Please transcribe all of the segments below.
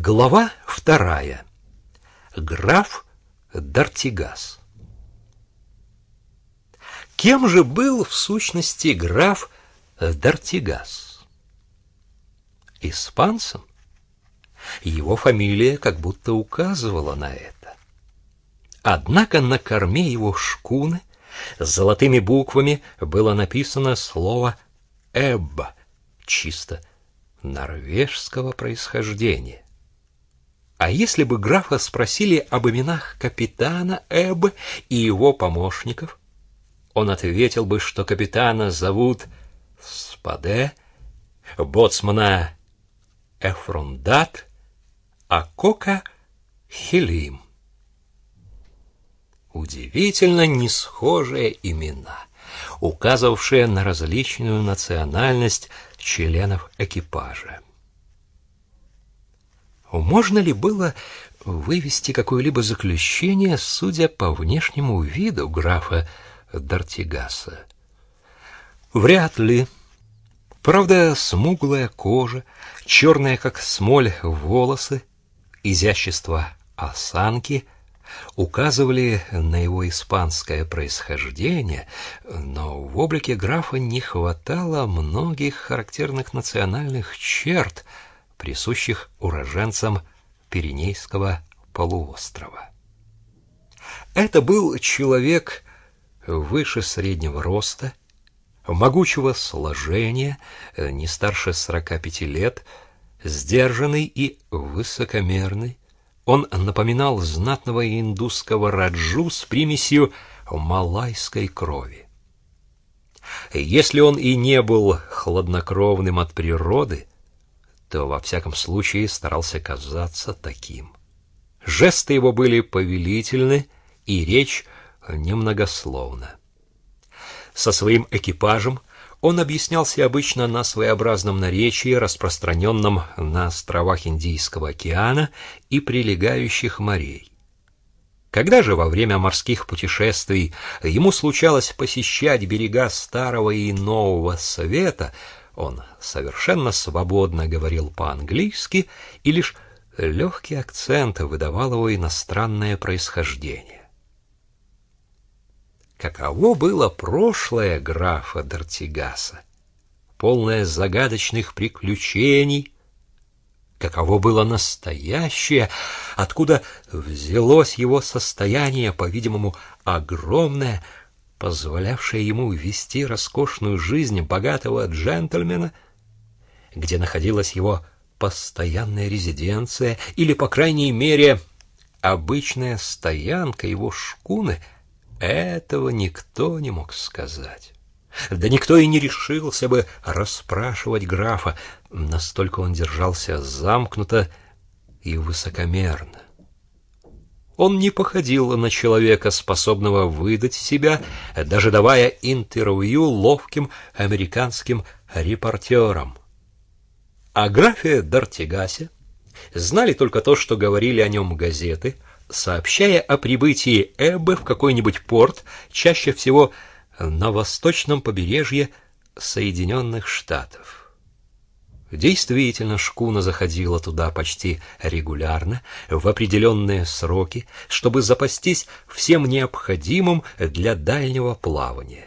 Глава вторая. Граф Дартигас. Кем же был в сущности граф Дартигас? Испанцем? Его фамилия как будто указывала на это. Однако на корме его шкуны золотыми буквами было написано слово «Эбба», чисто норвежского происхождения. А если бы графа спросили об именах капитана Эбб и его помощников, он ответил бы, что капитана зовут Спаде, боцмана Эфрундат, а Кока Хелим. Удивительно несхожие имена, указывавшие на различную национальность членов экипажа. Можно ли было вывести какое-либо заключение, судя по внешнему виду графа Дартигаса? Вряд ли. Правда, смуглая кожа, черная как смоль волосы, изящество осанки указывали на его испанское происхождение, но в облике графа не хватало многих характерных национальных черт — присущих уроженцам Пиренейского полуострова. Это был человек выше среднего роста, могучего сложения, не старше 45 лет, сдержанный и высокомерный. Он напоминал знатного индусского раджу с примесью малайской крови. Если он и не был хладнокровным от природы, то во всяком случае старался казаться таким. Жесты его были повелительны, и речь немногословна. Со своим экипажем он объяснялся обычно на своеобразном наречии, распространенном на островах Индийского океана и прилегающих морей. Когда же во время морских путешествий ему случалось посещать берега Старого и Нового Света, он совершенно свободно говорил по-английски, и лишь легкий акцент выдавал его иностранное происхождение. Каково было прошлое графа Дартигаса, полное загадочных приключений, каково было настоящее, откуда взялось его состояние, по-видимому, огромное, позволявшая ему вести роскошную жизнь богатого джентльмена, где находилась его постоянная резиденция или, по крайней мере, обычная стоянка его шкуны, этого никто не мог сказать. Да никто и не решился бы расспрашивать графа, настолько он держался замкнуто и высокомерно. Он не походил на человека, способного выдать себя, даже давая интервью ловким американским репортерам. О графе Дартигасе знали только то, что говорили о нем газеты, сообщая о прибытии Эббы в какой-нибудь порт, чаще всего на восточном побережье Соединенных Штатов. Действительно, шкуна заходила туда почти регулярно, в определенные сроки, чтобы запастись всем необходимым для дальнего плавания.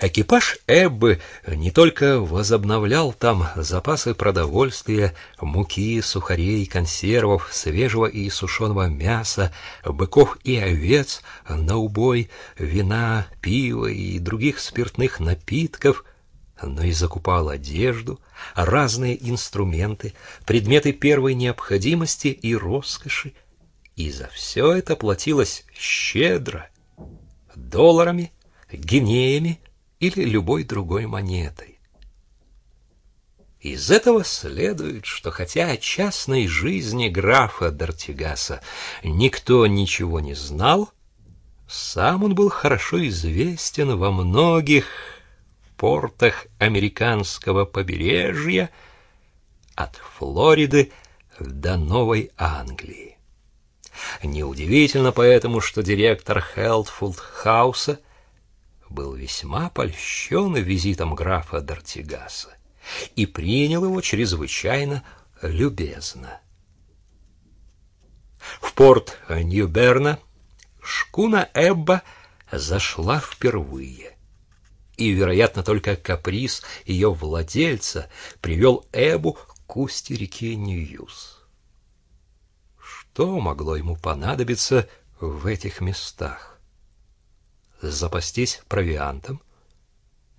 Экипаж Эббы не только возобновлял там запасы продовольствия, муки, сухарей, консервов, свежего и сушеного мяса, быков и овец, на убой, вина, пива и других спиртных напитков – но и закупал одежду, разные инструменты, предметы первой необходимости и роскоши, и за все это платилось щедро, долларами, гинеями или любой другой монетой. Из этого следует, что хотя о частной жизни графа Дартигаса никто ничего не знал, сам он был хорошо известен во многих портах американского побережья от Флориды до Новой Англии. Неудивительно поэтому, что директор Хелтфулд Хауса был весьма польщен визитом графа Дартигаса и принял его чрезвычайно любезно. В порт Нью-Берна шкуна Эбба зашла впервые. И, вероятно, только каприз ее владельца привел Эббу к устье реки Ньюс. Что могло ему понадобиться в этих местах? Запастись провиантом?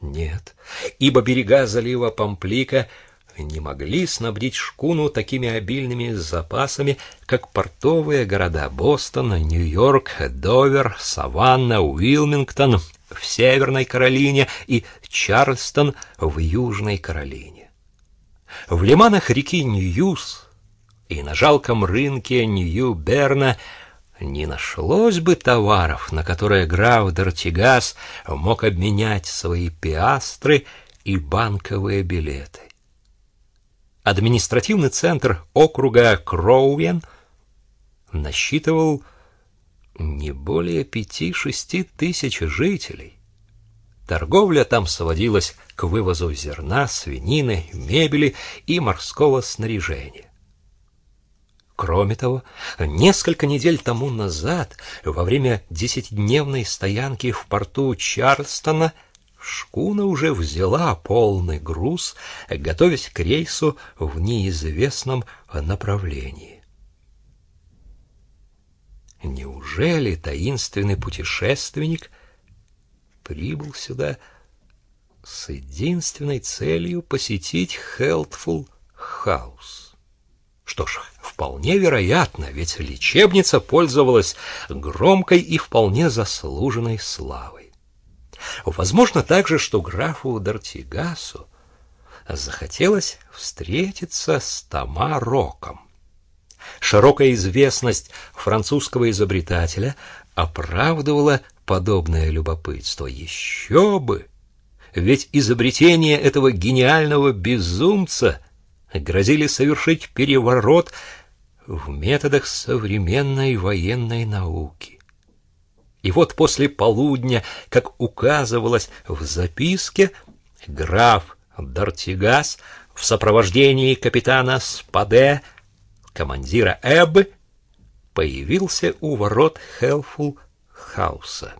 Нет, ибо берега залива Памплика не могли снабдить шкуну такими обильными запасами, как портовые города Бостон, Нью-Йорк, Довер, Саванна, Уилмингтон в Северной Каролине и Чарльстон в Южной Каролине. В лиманах реки Ньюс и на жалком рынке Нью-Берна не нашлось бы товаров, на которые граф д'Артигас мог обменять свои пиастры и банковые билеты. Административный центр округа Кроуен насчитывал не более пяти-шести тысяч жителей. Торговля там сводилась к вывозу зерна, свинины, мебели и морского снаряжения. Кроме того, несколько недель тому назад, во время десятидневной стоянки в порту Чарльстона, шкуна уже взяла полный груз, готовясь к рейсу в неизвестном направлении. Неужели таинственный путешественник прибыл сюда с единственной целью посетить Хелтфул Хаус? Что ж, Вполне вероятно, ведь лечебница пользовалась громкой и вполне заслуженной славой. Возможно также, что графу Дартигасу захотелось встретиться с Тамароком. Широкая известность французского изобретателя оправдывала подобное любопытство. Еще бы! Ведь изобретение этого гениального безумца грозили совершить переворот в методах современной военной науки. И вот после полудня, как указывалось в записке, граф Дортигас в сопровождении капитана Спаде, командира Эббы, появился у ворот Хелфул Хауса.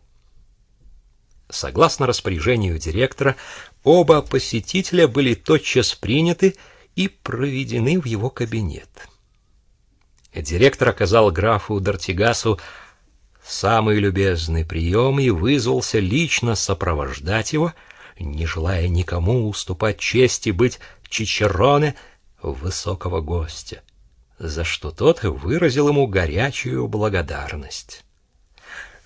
Согласно распоряжению директора, оба посетителя были тотчас приняты и проведены в его кабинет. Директор оказал графу Дортигасу самый любезный прием и вызвался лично сопровождать его, не желая никому уступать чести быть чичероне высокого гостя, за что тот выразил ему горячую благодарность.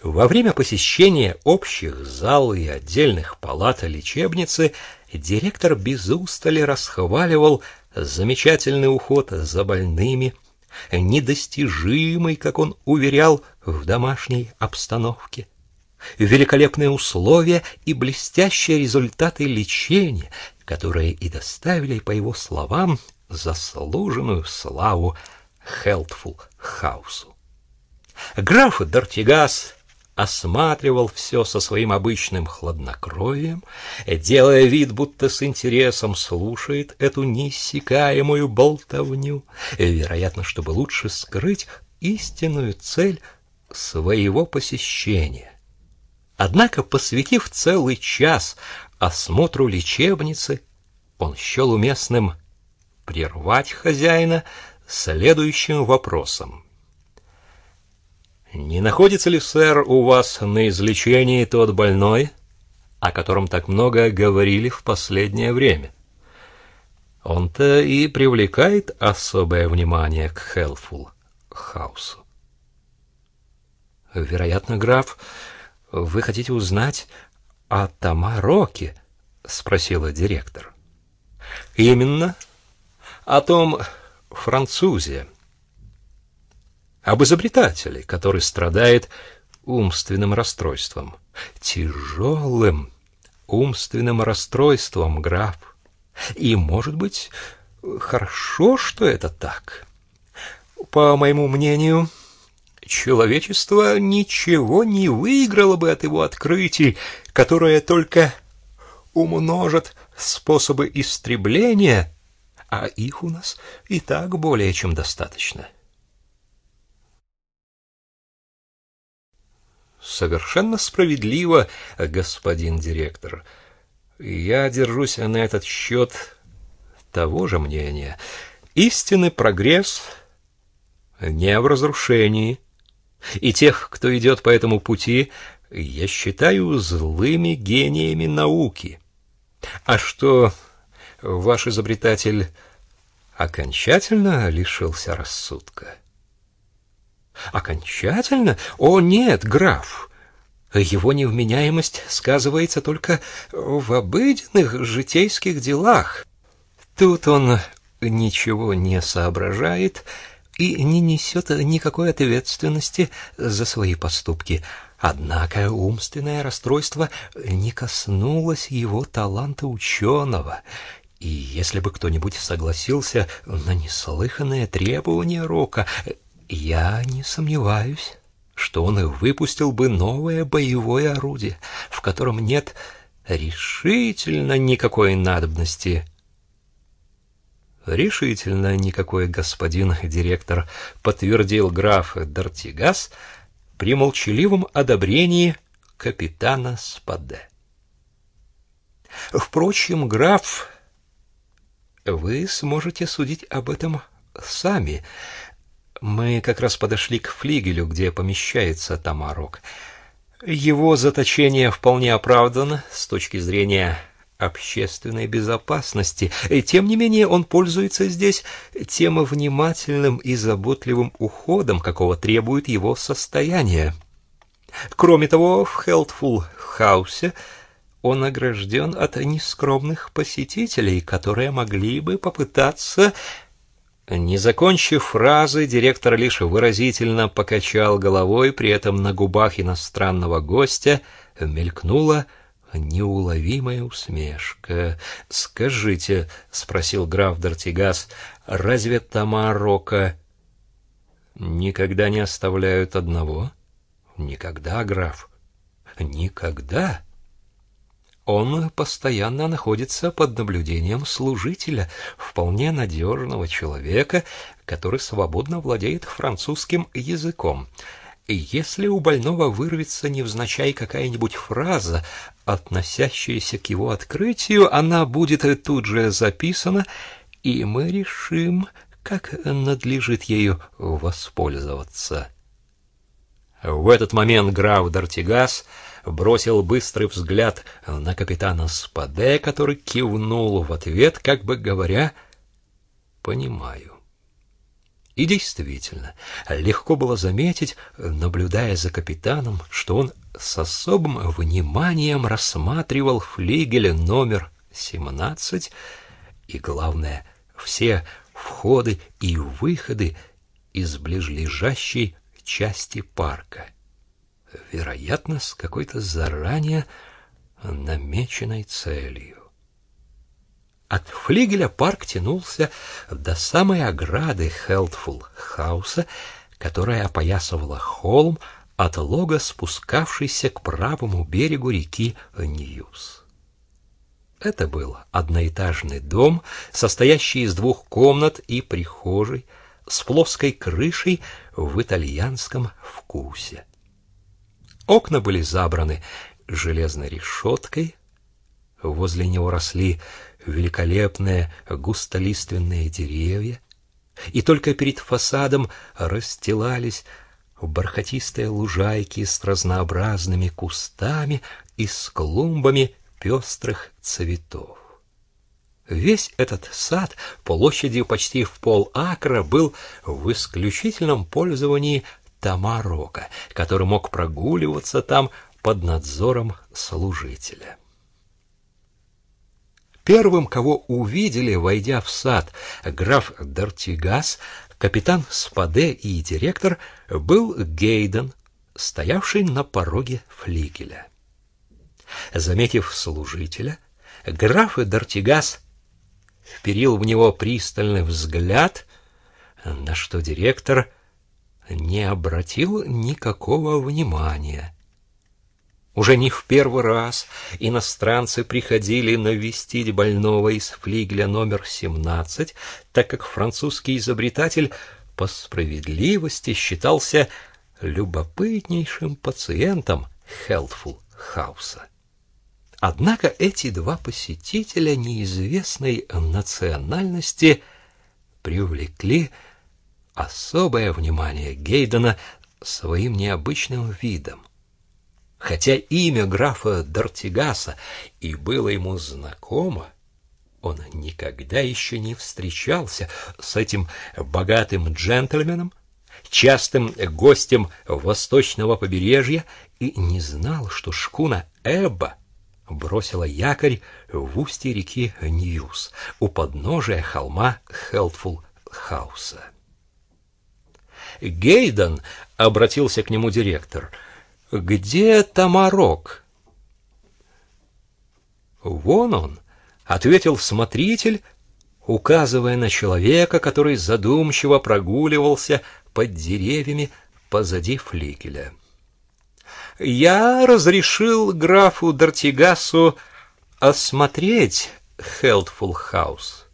Во время посещения общих зал и отдельных палат лечебницы директор без устали расхваливал замечательный уход за больными, недостижимый, как он уверял, в домашней обстановке. Великолепные условия и блестящие результаты лечения, которые и доставили, по его словам, заслуженную славу Хелтфул Хаусу. Граф Дортигас осматривал все со своим обычным хладнокровием, делая вид, будто с интересом слушает эту неиссякаемую болтовню, вероятно, чтобы лучше скрыть истинную цель своего посещения. Однако, посвятив целый час осмотру лечебницы, он счел уместным прервать хозяина следующим вопросом. Не находится ли, сэр, у вас на излечении тот больной, о котором так много говорили в последнее время? Он-то и привлекает особое внимание к Хелфул Хаусу. Вероятно, граф, вы хотите узнать о Тамароке? спросила директор. Именно о том французе, об изобретателе, который страдает умственным расстройством. Тяжелым умственным расстройством, граф. И, может быть, хорошо, что это так. По моему мнению, человечество ничего не выиграло бы от его открытий, которое только умножит способы истребления, а их у нас и так более чем достаточно. Совершенно справедливо, господин директор. Я держусь на этот счет того же мнения. Истинный прогресс не в разрушении. И тех, кто идет по этому пути, я считаю злыми гениями науки. А что ваш изобретатель окончательно лишился рассудка? Окончательно? О, нет, граф. Его невменяемость сказывается только в обыденных житейских делах. Тут он ничего не соображает и не несет никакой ответственности за свои поступки. Однако умственное расстройство не коснулось его таланта ученого, и если бы кто-нибудь согласился на неслыханное требование Рока, я не сомневаюсь, что он и выпустил бы новое боевое орудие, в котором нет решительно никакой надобности Решительно никакой господин директор подтвердил граф Дартигас при молчаливом одобрении капитана Спаде. Впрочем, граф, вы сможете судить об этом сами. Мы как раз подошли к флигелю, где помещается Тамарок. Его заточение вполне оправдано с точки зрения общественной безопасности. Тем не менее он пользуется здесь тем внимательным и заботливым уходом, какого требует его состояние. Кроме того, в Хелтфул Хаусе он огражден от нескромных посетителей, которые могли бы попытаться... Не закончив фразы, директор лишь выразительно покачал головой, при этом на губах иностранного гостя мелькнула неуловимая усмешка. «Скажите», — спросил граф Дортигас, — «разве Тамарока никогда не оставляют одного?» «Никогда, граф, никогда». Он постоянно находится под наблюдением служителя, вполне надежного человека, который свободно владеет французским языком. Если у больного вырвется невзначай какая-нибудь фраза, относящаяся к его открытию, она будет тут же записана, и мы решим, как надлежит ею воспользоваться. В этот момент граф Дартигас бросил быстрый взгляд на капитана Спаде, который кивнул в ответ, как бы говоря «понимаю». И действительно, легко было заметить, наблюдая за капитаном, что он с особым вниманием рассматривал флигель номер 17 и, главное, все входы и выходы из ближлежащей части парка. Вероятно, с какой-то заранее намеченной целью. От флигеля парк тянулся до самой ограды Хелтфул Хауса, которая опоясывала холм отлого, спускавшийся к правому берегу реки Ньюс. Это был одноэтажный дом, состоящий из двух комнат и прихожей, с плоской крышей в итальянском вкусе. Окна были забраны железной решеткой, возле него росли великолепные густолиственные деревья, и только перед фасадом расстилались бархатистые лужайки с разнообразными кустами и с клумбами пестрых цветов. Весь этот сад площадью почти в пол акра был в исключительном пользовании Тамарока, который мог прогуливаться там под надзором служителя. Первым, кого увидели, войдя в сад, граф Дартигас, капитан Спаде и директор, был Гейден, стоявший на пороге флигеля. Заметив служителя, граф Дартигас вперил в него пристальный взгляд, на что директор не обратил никакого внимания. Уже не в первый раз иностранцы приходили навестить больного из флигеля номер 17, так как французский изобретатель по справедливости считался любопытнейшим пациентом Хелтфул Хауса. Однако эти два посетителя неизвестной национальности привлекли особое внимание Гейдена своим необычным видом. Хотя имя графа Дортигаса и было ему знакомо, он никогда еще не встречался с этим богатым джентльменом, частым гостем восточного побережья и не знал, что шкуна Эбба бросила якорь в устье реки Ньюс у подножия холма Хелтфул Хауса. Гейден обратился к нему директор. Где Тома Рок? Вон он, ответил смотритель, указывая на человека, который задумчиво прогуливался под деревьями позади флигеля. Я разрешил графу Дортигасу осмотреть Хелдфул Хаус,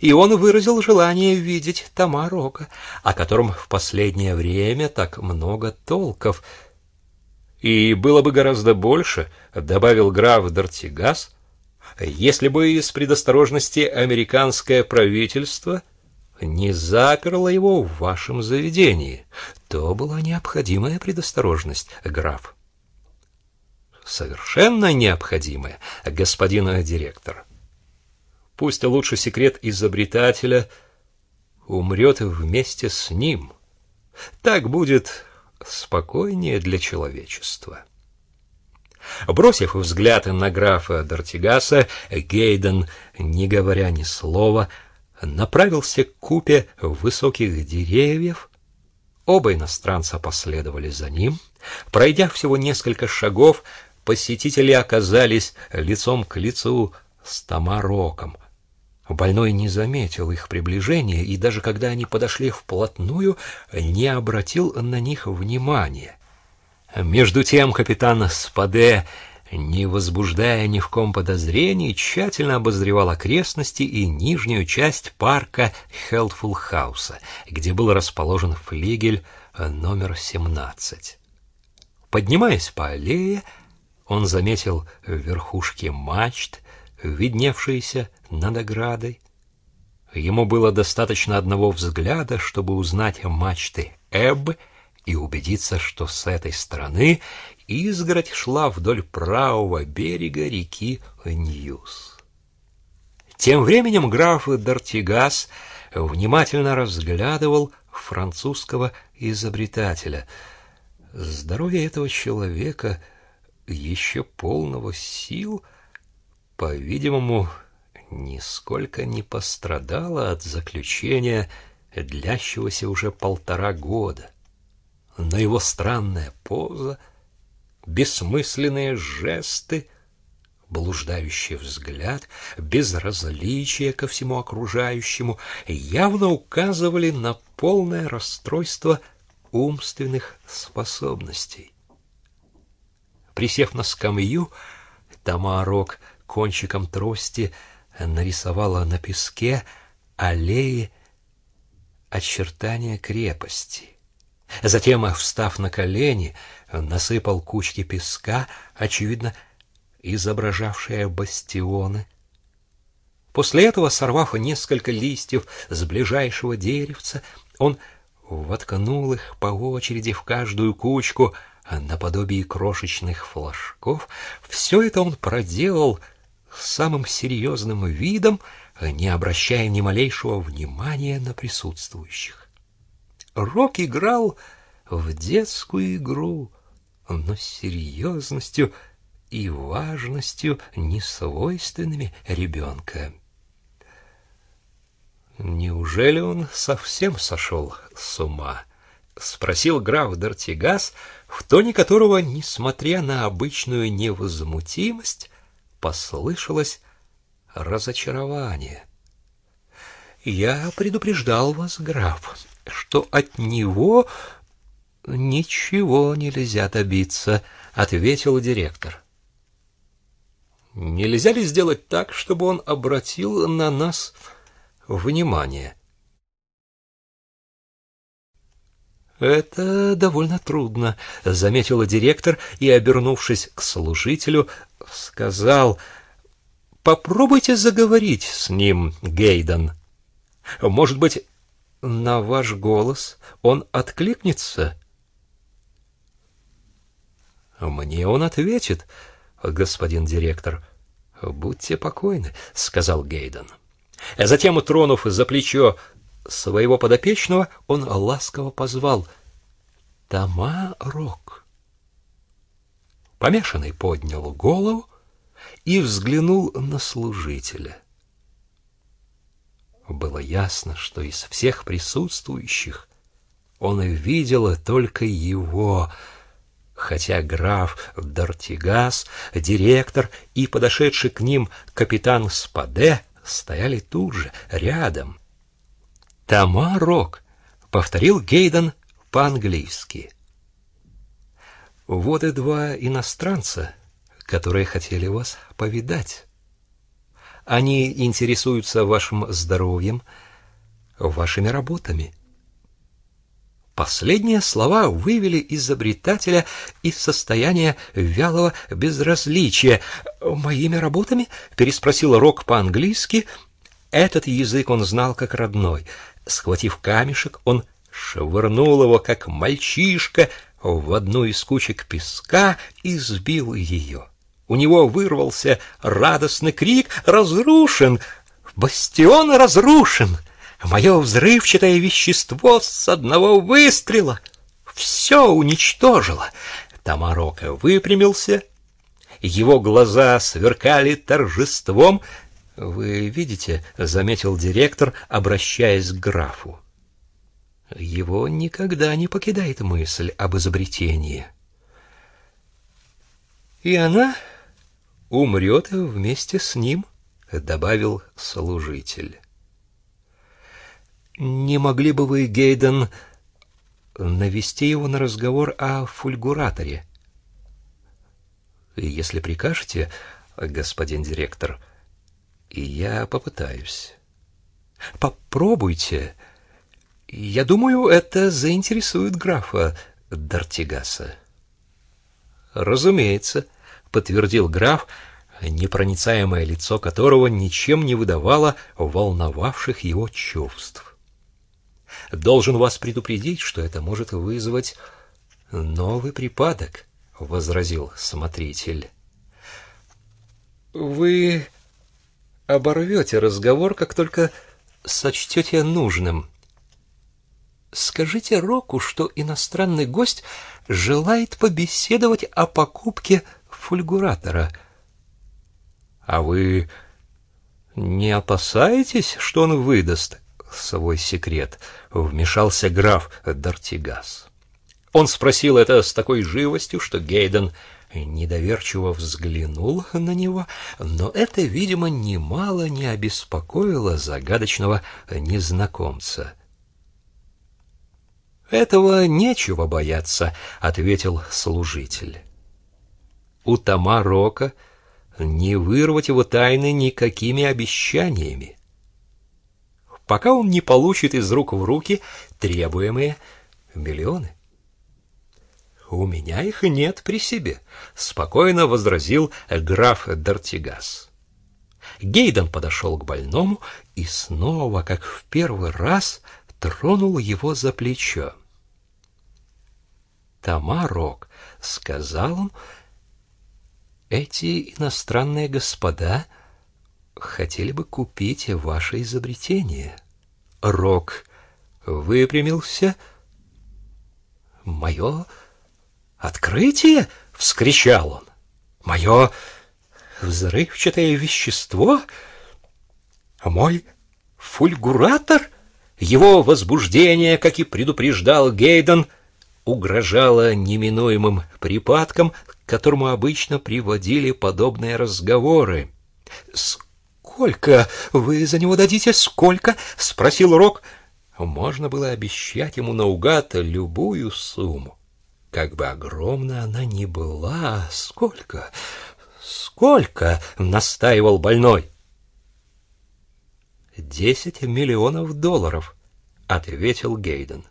и он выразил желание видеть Тамарока, о котором в последнее время так много толков. И было бы гораздо больше, добавил граф Дортигас, если бы из предосторожности американское правительство не заперло его в вашем заведении. То была необходимая предосторожность, граф. Совершенно необходимая, господин директор. Пусть лучше секрет изобретателя умрет вместе с ним. Так будет спокойнее для человечества. Бросив взгляд на графа Дортигаса, Гейден, не говоря ни слова, направился к купе высоких деревьев. Оба иностранца последовали за ним. Пройдя всего несколько шагов, посетители оказались лицом к лицу с Тамароком. Больной не заметил их приближения и даже когда они подошли вплотную, не обратил на них внимания. Между тем капитан Спаде, не возбуждая ни в ком подозрений, тщательно обозревал окрестности и нижнюю часть парка Хелтфул Хауса, где был расположен флигель номер 17. Поднимаясь по аллее, он заметил верхушки мачт, видневшиеся над оградой. Ему было достаточно одного взгляда, чтобы узнать мачты Эббы и убедиться, что с этой стороны изгородь шла вдоль правого берега реки Ньюс. Тем временем граф Дортигас внимательно разглядывал французского изобретателя. Здоровье этого человека, еще полного сил, по-видимому, нисколько не пострадало от заключения, длящегося уже полтора года но его странная поза, бессмысленные жесты, блуждающий взгляд, безразличие ко всему окружающему явно указывали на полное расстройство умственных способностей. Присев на скамью, Тамарок кончиком трости нарисовала на песке аллеи очертания крепости. Затем, встав на колени, насыпал кучки песка, очевидно, изображавшие бастионы. После этого, сорвав несколько листьев с ближайшего деревца, он воткнул их по очереди в каждую кучку, наподобие крошечных флажков. Все это он проделал самым серьезным видом, не обращая ни малейшего внимания на присутствующих. Рок играл в детскую игру, но с серьезностью и важностью, не свойственными ребенка. Неужели он совсем сошел с ума? спросил граф Дортигас, в тоне которого, несмотря на обычную невозмутимость, послышалось разочарование. Я предупреждал вас, граф, что от него ничего нельзя добиться, ответил директор. Нельзя ли сделать так, чтобы он обратил на нас внимание? Это довольно трудно, заметила директор и, обернувшись к служителю, сказал: Попробуйте заговорить с ним, Гейден. Может быть, на ваш голос он откликнется? Мне он ответит, господин директор. Будьте покойны, сказал Гейден. Затем, тронув за плечо своего подопечного, он ласково позвал Тамарок. Помешанный поднял голову и взглянул на служителя. Было ясно, что из всех присутствующих он видел только его, хотя граф Дортигас, директор и подошедший к ним капитан Спаде стояли тут же, рядом. «Тамарок», — повторил Гейден по-английски. «Вот и два иностранца, которые хотели вас повидать». Они интересуются вашим здоровьем, вашими работами. Последние слова вывели изобретателя из состояния вялого безразличия. «Моими работами?» — переспросил Рок по-английски. Этот язык он знал как родной. Схватив камешек, он швырнул его, как мальчишка, в одну из кучек песка и сбил ее. У него вырвался радостный крик «Разрушен! Бастион разрушен! Мое взрывчатое вещество с одного выстрела все уничтожило!» Тамарока выпрямился, его глаза сверкали торжеством. «Вы видите», — заметил директор, обращаясь к графу. Его никогда не покидает мысль об изобретении. И она умрет вместе с ним, добавил служитель. Не могли бы вы, Гейден, навести его на разговор о фульгураторе? Если прикажете, господин директор, я попытаюсь. Попробуйте. Я думаю, это заинтересует графа Дартигаса. Разумеется, подтвердил граф, непроницаемое лицо которого ничем не выдавало волновавших его чувств. Должен вас предупредить, что это может вызвать новый припадок, возразил смотритель. Вы оборвете разговор, как только сочтете нужным. Скажите Року, что иностранный гость желает побеседовать о покупке фульгуратора. А вы не опасаетесь, что он выдаст свой секрет? Вмешался граф Дартигас. Он спросил это с такой живостью, что Гейден недоверчиво взглянул на него, но это, видимо, немало не обеспокоило загадочного незнакомца. «Этого нечего бояться», — ответил служитель у Тамарока не вырвать его тайны никакими обещаниями. Пока он не получит из рук в руки требуемые миллионы. «У меня их нет при себе», — спокойно возразил граф Дартигас. Гейден подошел к больному и снова, как в первый раз, тронул его за плечо. «Тамарок», — сказал он, — эти иностранные господа хотели бы купить ваше изобретение. Рок выпрямился. Мое открытие, вскричал он. Мое взрывчатое вещество, мой фульгуратор, его возбуждение, как и предупреждал Гейден, угрожало неминуемым припадком, которому обычно приводили подобные разговоры. «Сколько вы за него дадите? Сколько?» — спросил Рок. Можно было обещать ему наугад любую сумму. Как бы огромна она ни была, сколько, сколько, настаивал больной. Десять миллионов долларов, ответил Гейден.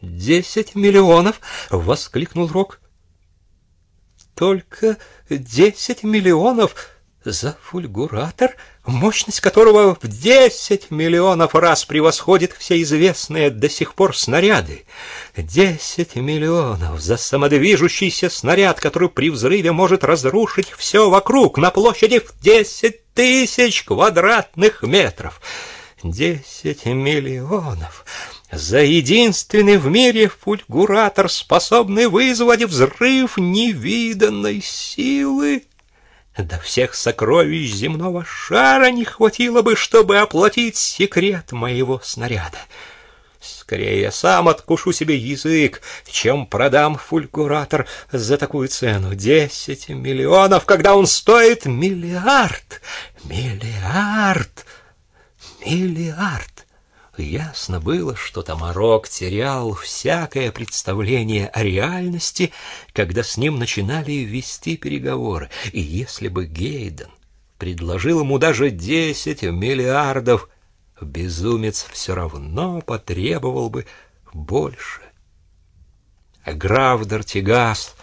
Десять миллионов, воскликнул Рок. Только десять миллионов за фульгуратор, мощность которого в десять миллионов раз превосходит все известные до сих пор снаряды. Десять миллионов за самодвижущийся снаряд, который при взрыве может разрушить все вокруг на площади в десять тысяч квадратных метров. Десять миллионов за единственный в мире фульгуратор, способный вызвать взрыв невиданной силы. До всех сокровищ земного шара не хватило бы, чтобы оплатить секрет моего снаряда. Скорее я сам откушу себе язык, чем продам фульгуратор за такую цену. Десять миллионов, когда он стоит миллиард. Миллиард. Миллиард. Ясно было, что Тамарок терял всякое представление о реальности, когда с ним начинали вести переговоры. И если бы Гейден предложил ему даже десять миллиардов, безумец все равно потребовал бы больше. А граф Дортигас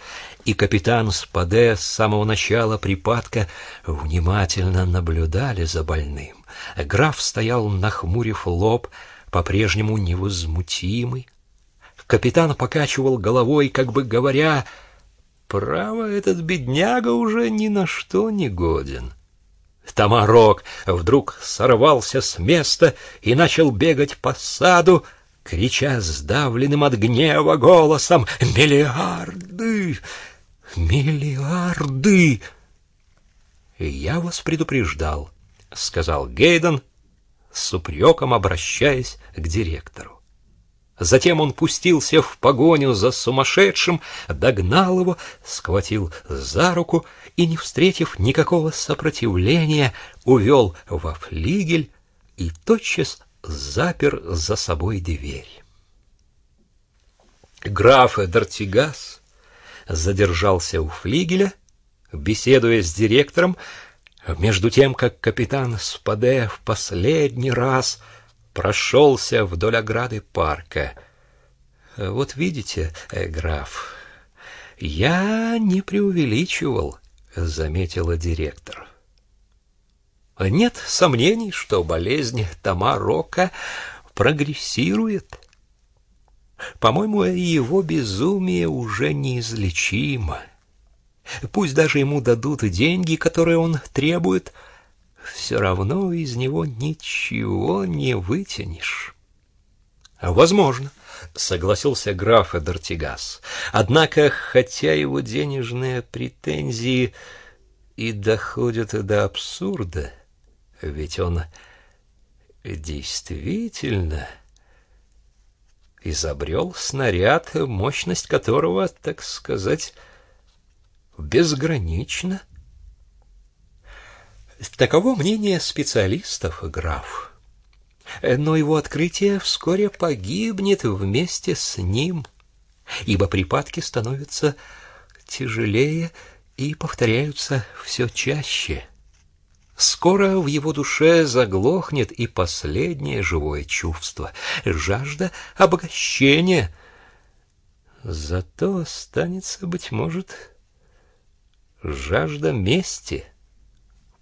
и капитан Спаде с самого начала припадка внимательно наблюдали за больным. Граф стоял, нахмурив лоб, по-прежнему невозмутимый. Капитан покачивал головой, как бы говоря, «Право, этот бедняга уже ни на что не годен». Тамарок вдруг сорвался с места и начал бегать по саду, крича сдавленным от гнева голосом «Миллиарды! Миллиарды!» «Я вас предупреждал», — сказал Гейден, с упреком обращаясь к директору. Затем он пустился в погоню за сумасшедшим, догнал его, схватил за руку и, не встретив никакого сопротивления, увел во флигель и тотчас запер за собой дверь. Граф Дортигас задержался у флигеля, беседуя с директором, между тем, как капитан Спаде в последний раз прошелся вдоль ограды парка. Вот видите, э, граф, я не преувеличивал, заметила директор. Нет сомнений, что болезнь Тамарока прогрессирует. По-моему, его безумие уже неизлечимо. Пусть даже ему дадут деньги, которые он требует, все равно из него ничего не вытянешь. Возможно, согласился граф Эдартигас. Однако, хотя его денежные претензии и доходят до абсурда, ведь он действительно изобрел снаряд, мощность которого, так сказать, безгранично. Таково мнение специалистов, граф. Но его открытие вскоре погибнет вместе с ним, ибо припадки становятся тяжелее и повторяются все чаще. Скоро в его душе заглохнет и последнее живое чувство — жажда обогащения. Зато останется, быть может, жажда мести,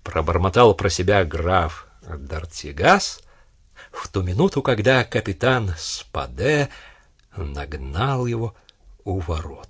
пробормотал про себя граф Дартигас в ту минуту, когда капитан Спаде нагнал его у ворот.